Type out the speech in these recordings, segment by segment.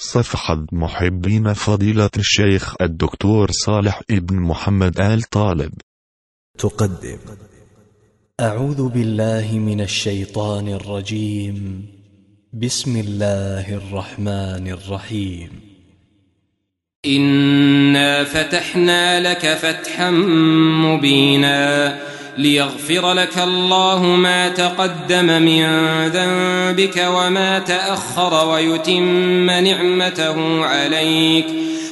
صفحة محبين فضيلة الشيخ الدكتور صالح ابن محمد آل طالب. تقدم. أعوذ بالله من الشيطان الرجيم. بسم الله الرحمن الرحيم. إنا فتحنا لك فتحا مبينا. ليغفر لك الله ما تقدم من ذنبك وما تأخر ويتم نعمته عليك.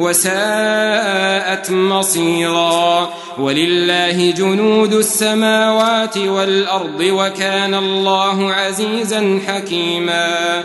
وساءت مصيرا. ولله جنود السماوات والأرض وكان الله عزيزا حكيما.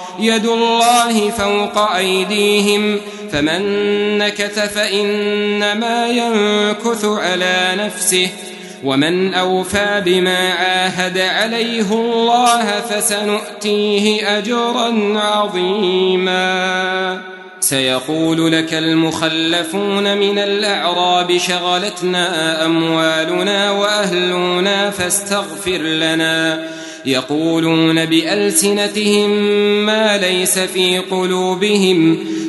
يد الله فوق أيديهم فمن نكث فإنما ينكث على نفسه ومن أوفى بما عاهد عليه الله فسنؤتيه أجرا عظيما سيقول لك المخلفون من الأعراب شغلتنا أموالنا وأهلنا فاستغفر لنا يقولون بألسنتهم ما ليس في قلوبهم